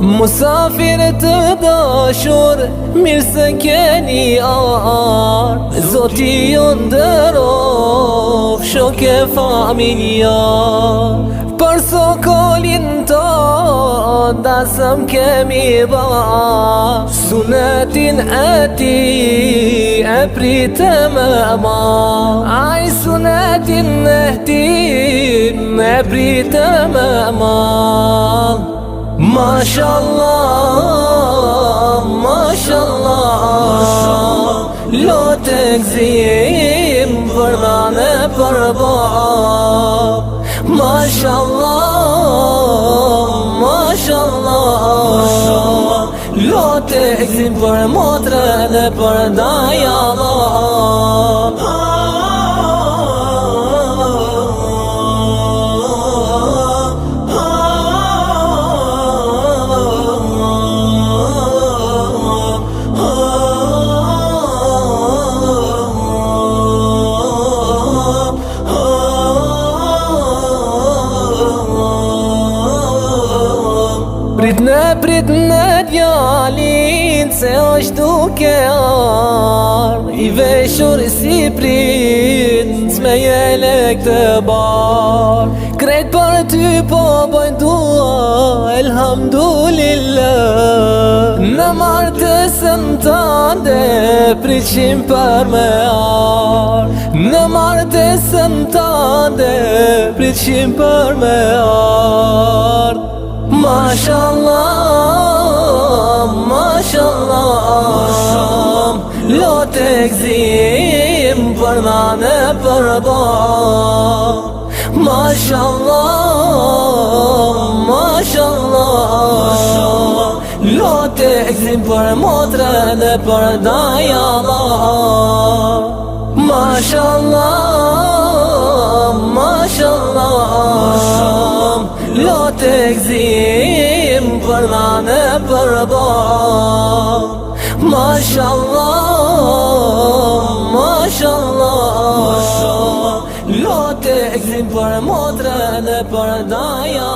Musafire të dashur, mirë se keni ar Zoti ju ndërof, shoke familja Për sokolin të ndasëm kemi ba Sunetin e ti e pritë më ma Aj sunetin e ti e pritë më ma Mashallah Mashallah Masha Allah, lo të këzim për da dhe për boja Masha Allah, Masha Allah, këzim për motrë dhe për da ja vit me djalin Se është duke arë I veshur si prit me jele këtë barë Kret për ty po bëjnë dua Elhamdulillë Në martësën të ndë Pritëshim për me arë Në martësën të ndë Pritëshim për me arë Mashallah Për nane, për bo Masha Allah Mashallah Allah Masha Allah Lote e këzim për motre dhe për dajala Masha Allah Lote e këzim për nane, për bo Masha motë, e këzim motre dhe për daja